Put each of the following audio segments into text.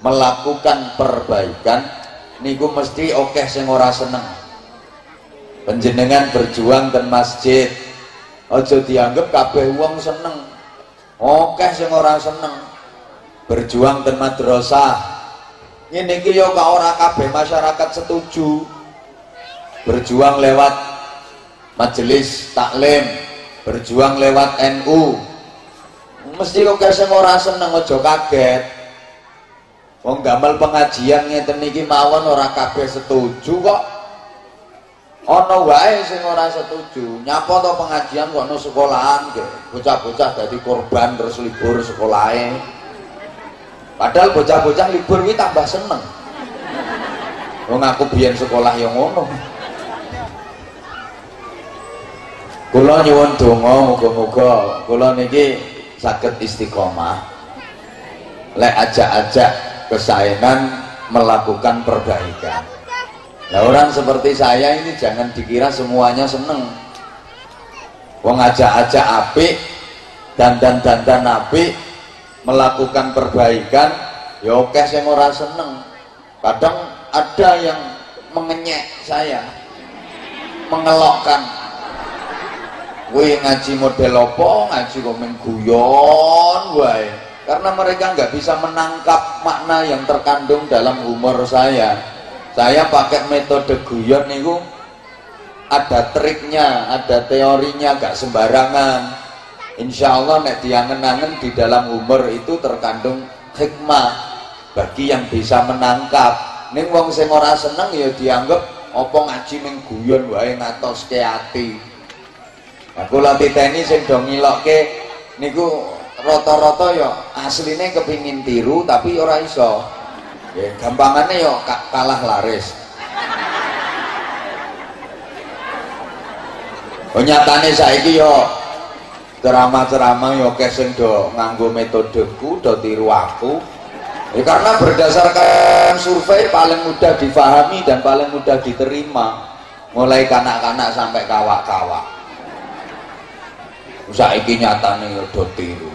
melakukan perbaikan niku mesti oke sing ora seneng. Penjenengan berjuang dan masjid aja dianggap kabeh wong seneng. Oke sing ora seneng berjuang dan madrasah. Ini iki yo ora kabeh masyarakat setuju. Berjuang lewat majelis taklim berjuang lewat NU mesti kok sing ora seneng aja kaget Wong gamel pengajian ngeten niki mawon ora kabeh setuju kok. Ana wae sing ora setuju. Nyapa to pengajian kok no sekolahan. Bocah-bocah dadi korban terus libur sekolahe. Padahal bocah-bocah libur kuwi tambah seneng. Wong aku biyen sekolah yang ngono. Kula nyuwun donga muga-muga kula niki saged istiqomah. Lek ajak-ajak kesayangan melakukan perbaikan. Nah orang seperti saya ini jangan dikira semuanya seneng. Wong ajak-ajak api dandan-dandan api melakukan perbaikan ya oke saya ora seneng. Kadang ada yang mengenyek saya mengelokkan. Gue ngaji model opo ngaji kok guyon wae karena mereka nggak bisa menangkap makna yang terkandung dalam humor saya. Saya pakai metode guyon nih ada triknya ada teorinya gak sembarangan. Insya Allah nek diangen-angen di dalam humor itu terkandung hikmah bagi yang bisa menangkap. Ning wong sing ora seneng ya dianggap apa ngaji ning guyon wae ngatos ke ati? Aku latih titeni sing do ngilokke niku rata-rata ya aslinya kepingin tiru tapi ora iso. Ya, gampangannya ya kalah laris. Oh nyatane saiki yo ceramah-ceramah yo keseng do nganggo metodeku do tiru aku. Ya, karena berdasarkan survei paling mudah difahami dan paling mudah diterima. Mulai kanak-kanak sampai kawak-kawak. Saiki nyatane yo do tiru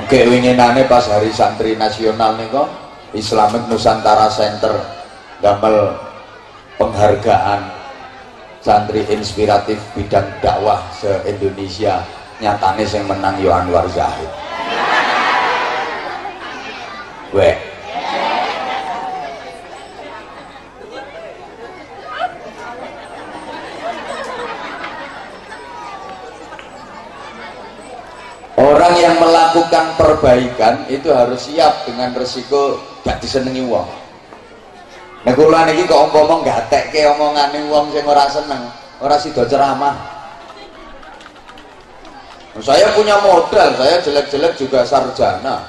Oke winginane pas hari santri nasional nih kok Islamic Nusantara Center gamel penghargaan santri inspiratif bidang dakwah se-Indonesia nyatane yang menang Yo Anwar Zahid orang yang melakukan perbaikan itu harus siap dengan resiko gak disenengi wong. Nah kula niki kok umpama gatekke omongane wong sing ora seneng ora sida ceramah. Saya punya modal saya jelek-jelek juga sarjana.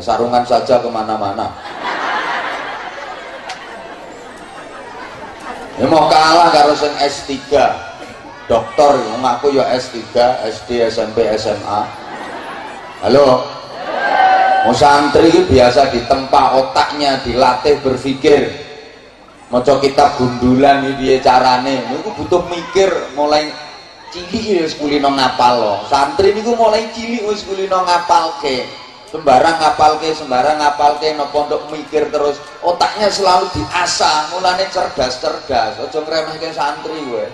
Sarungan saja ke mana-mana. Ya mau kalah karo sing S3 dokter ngaku ya S3 SD SMP SMA halo? Mau santri itu biasa ditempa otaknya dilatih berpikir. Mau kitab gundulan ini dia carane. Itu butuh mikir mulai cilik ya sekulino ngapal loh. Santri ini mulai cilik wis kulino ngapal ke sembarang ngapal ke sembarang ngapal ke no pondok mikir terus. Otaknya selalu diasah mulanya cerdas cerdas ojo ngremehke santri gue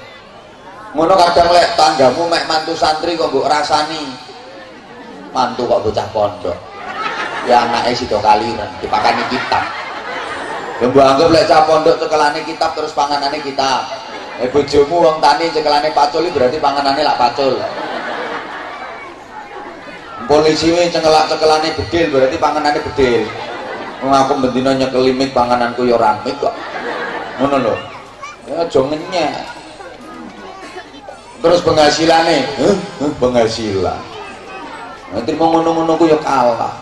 ngono kadang lek tanggamu mek mantu santri kok mbok rasani mantu kok bocah pondok. Ya anaknya sido kaliran dipakani kitab. Yang gua anggap lek cah pondok cekelane kitab terus panganannya kitab. Eh bojomu wong tani cekelane pacul berarti panganannya lah pacul. Polisi ini cekelak cekelane bedil berarti panganannya bedil. Aku bendino nyekelimit pangananku ya ramit kok. Ngono lho. Ya aja terus penghasilannya? Huh? huh? penghasilan nanti mau ngono-ngono ku ya kalah.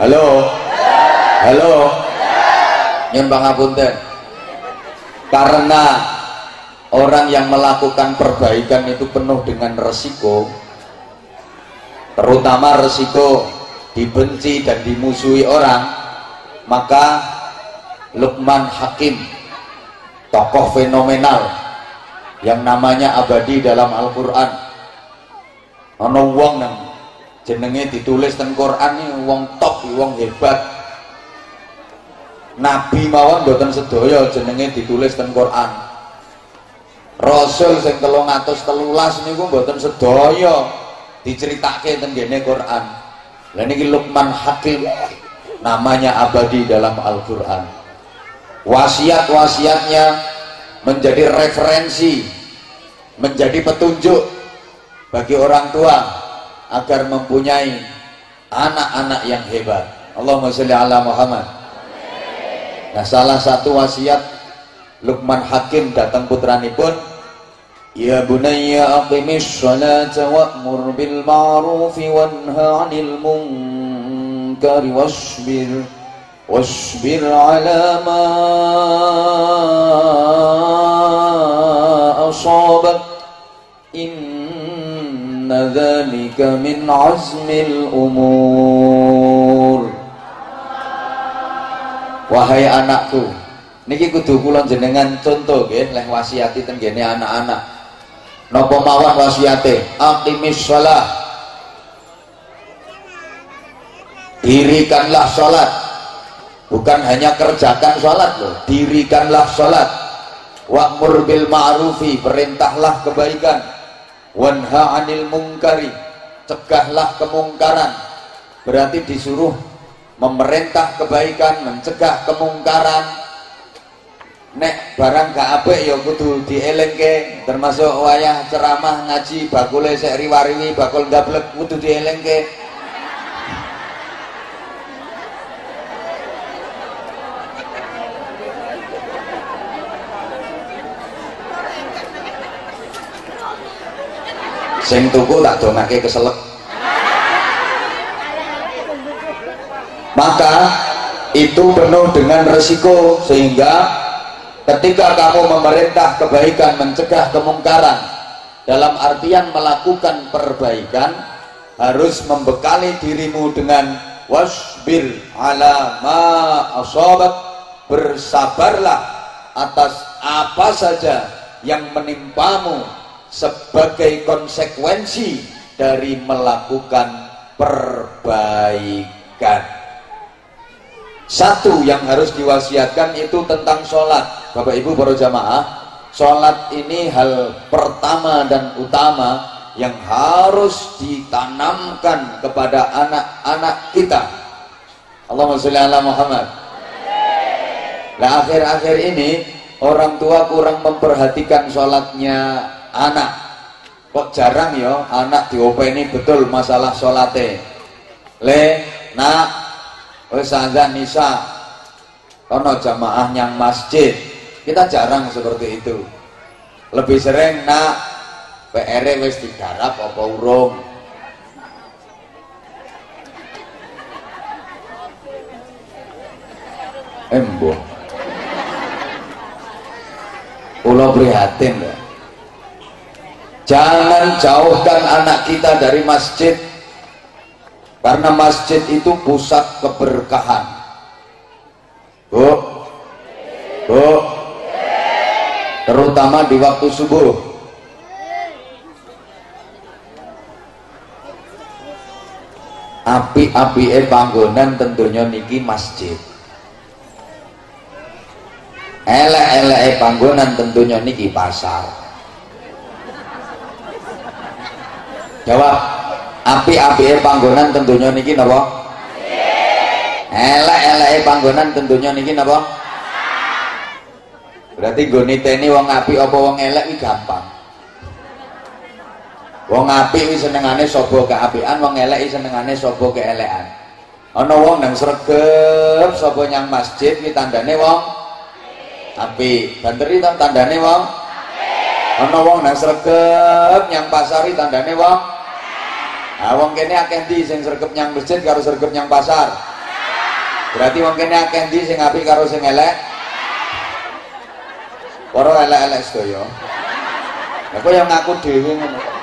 Halo? Halo? Nyun pangapunten karena orang yang melakukan perbaikan itu penuh dengan resiko terutama resiko dibenci dan dimusuhi orang maka Lukman Hakim tokoh fenomenal yang namanya abadi dalam Al-Qur'an. Ana wong nang jenenge ditulis teng Quran wong top wong hebat. Nabi mawon mboten sedaya jenenge ditulis teng Quran. Rasul sing 313 niku mboten sedaya diceritake teng gene Quran. Lah niki Luqman Hakim namanya abadi dalam Al-Qur'an. Wasiat-wasiatnya menjadi referensi, menjadi petunjuk bagi orang tua agar mempunyai anak-anak yang hebat. Allahumma sholli ala Muhammad. Nah, salah satu wasiat Luqman Hakim datang putranipun Ya bunayya aqimis sholata wa'mur bil ma'rufi wanha 'anil munkar wasbir wasbir 'ala ma asabak inna dhalika min 'azmil umur Wahai anakku. Niki kudu kula jenengan contoh nggih leh wasiati ten anak-anak. Nopo mawon wasiate? Aqimis shalah. Dirikanlah sholat bukan hanya kerjakan sholat loh dirikanlah sholat. Wa'mur bil ma'rufi perintahlah kebaikan. Wanha anil mungkari cegahlah kemungkaran. Berarti disuruh memerintah kebaikan mencegah kemungkaran. Nek barang gak apik ya kudu dielengke termasuk wayah ceramah ngaji bakule sek riwariwi bakul gablek kudu dielengke sing tuku tak dongake keselek. Maka itu penuh dengan resiko sehingga ketika kamu memerintah kebaikan mencegah kemungkaran dalam artian melakukan perbaikan harus membekali dirimu dengan wasbir ala ma asobat bersabarlah atas apa saja yang menimpamu sebagai konsekuensi dari melakukan perbaikan. Satu yang harus diwasiatkan itu tentang sholat. Bapak Ibu para jamaah sholat ini hal pertama dan utama yang harus ditanamkan kepada anak-anak kita. Allahumma sholli ala Muhammad. Nah akhir-akhir ini orang tua kurang memperhatikan sholatnya anak. Kok jarang ya anak diopeni betul masalah sholatnya le nak. Wis nisa. Kono jamaah yang masjid. Kita jarang seperti itu. Lebih sering nak. PR wis digarap apa urung? Embo. Pulau prihatin ya. Jangan jauhkan anak kita dari masjid. Karena masjid itu pusat keberkahan. Bu. Bu. Terutama di waktu subuh. Api-api e panggonan tentunya niki masjid. Elek-elek e panggonan tentunya niki pasar jawab api-api e panggonan tentunya niki napa? Elek-elek e panggonan tentunya niki napa? Berarti gue niteni wong api apa wong elek ini gampang. Wong api ini senengane sobo keapian wong elek ini senengane sobo keelekan. Ana wong nang sregep sobo nyang masjid ini tandane wong api banteri tam tandane wong ana wong nang sregep nyang pasar ini tandane wong nah wong kene akeh ndi sing sregep nyang masjid karo sregep nyang pasar berarti wong kene akeh ndi sing api karo sing elek Para elek-elek sedaya. Kok yang ngaku dhewe ngono.